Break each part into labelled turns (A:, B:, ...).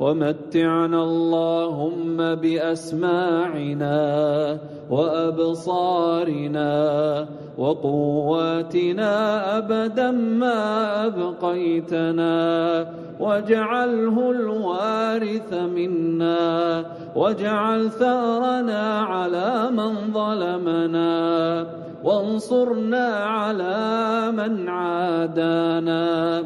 A: ومتعنا اللهم بأسماعنا وأبصارنا وقواتنا أبدا ما أبقيتنا واجعله الوارث منا واجعل ثأرنا على من ظلمنا وانصرنا على من عادانا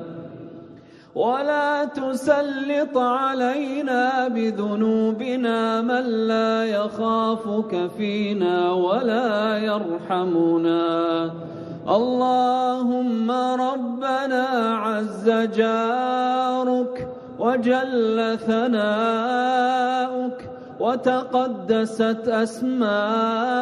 A: ولا تسلط علينا بذنوبنا من لا يخافك فينا ولا يرحمنا. اللهم ربنا عز جارك وجل ثناؤك وتقدست أسماؤك.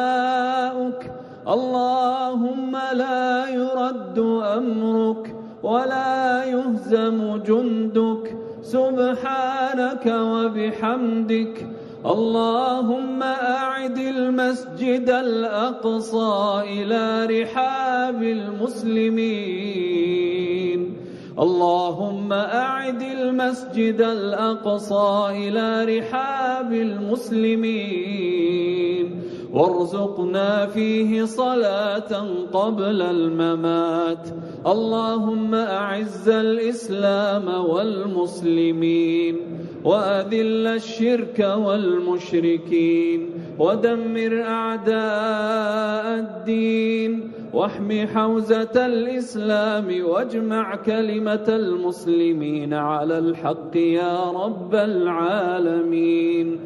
A: اللهم لا يرد أمرك ولا يهزم جندك. سبحانك وبحمدك. اللهم أعد المسجد الأقصى إلى رحاب المسلمين. اللهم أعد المسجد الأقصى إلى رحاب المسلمين. وارزقنا فيه صلاة قبل الممات. اللهم أعز الإسلام والمسلمين وأذل الشرك والمشركين ودمر أعداء الدين واحم حوزة الإسلام واجمع كلمة المسلمين على الحق يا رب العالمين.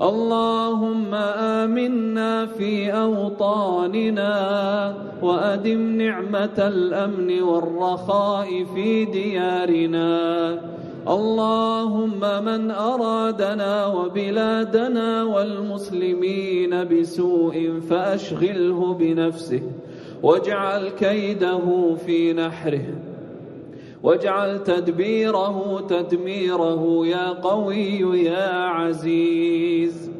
A: اللهم آمنا في أوطاننا وأدم نعمة الأمن والرخاء في ديارنا. اللهم من أرادنا وبلادنا والمسلمين بسوء فأشغله بنفسه واجعل كيده في نحره. واجعل تدبيره تدميره يا قوي يا عزيز.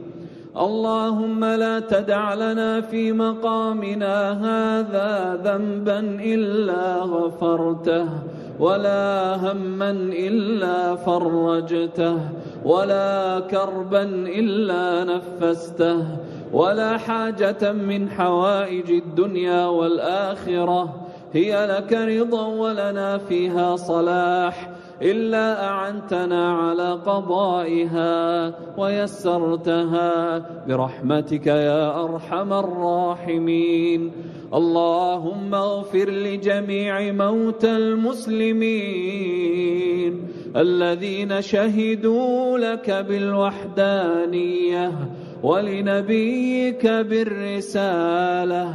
A: اللهم لا تدع لنا في مقامنا هذا ذنبا إلا غفرته ولا هما إلا فرجته ولا كربا إلا نفسته ولا حاجة من حوائج الدنيا والآخرة. هي لك رضا ولنا فيها صلاح إلا أعنتنا على قضائها ويسرتها. برحمتك يا أرحم الراحمين. اللهم اغفر لجميع موتى المسلمين الذين شهدوا لك بالوحدانية ولنبيك بالرسالة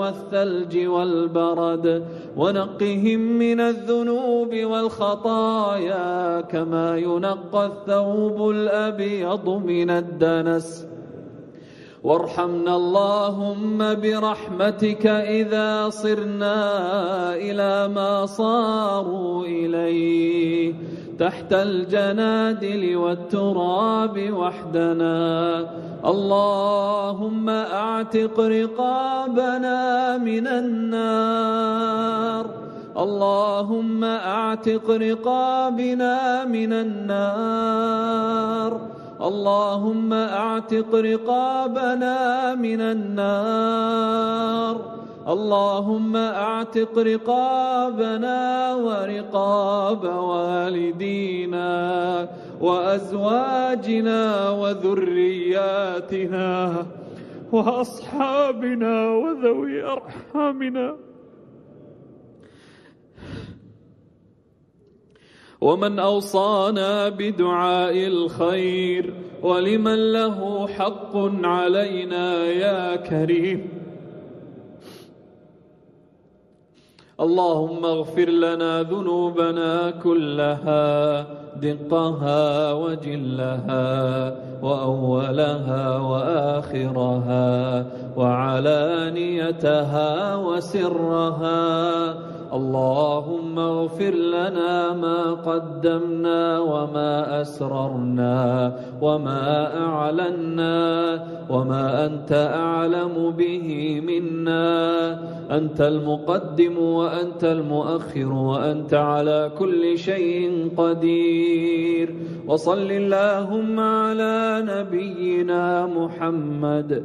A: والثلج والبرد ونقهم من الذنوب والخطايا كما ينقى الثوب الأبيض من الدنس. وارحمنا اللهم برحمتك إذا صرنا إلى ما صاروا إليه. تحت الجنادل والتراب وحدنا. اللهم أعتق رقابنا من النار. اللهم أعتق رقابنا من النار. اللهم أعتق رقابنا من النار. اللهم أعتق رقابنا ورقاب والدينا وأزواجنا وذرياتنا وأصحابنا وذوي أرحامنا. ومن أوصانا بدعاء الخير ولمن له حق علينا يا كريم. اللهم اغفر لنا ذنوبنا كلها دقها وجلها وأولها وآخرها وعلانيتها وسرها. اللهم اغفر لنا ما قدمنا وما أسررنا وما أعلنا وما أنت أعلم به منا. أنت المقدم وأنت المؤخر وأنت على كل شيء قدير. وصل اللهم على نبينا محمد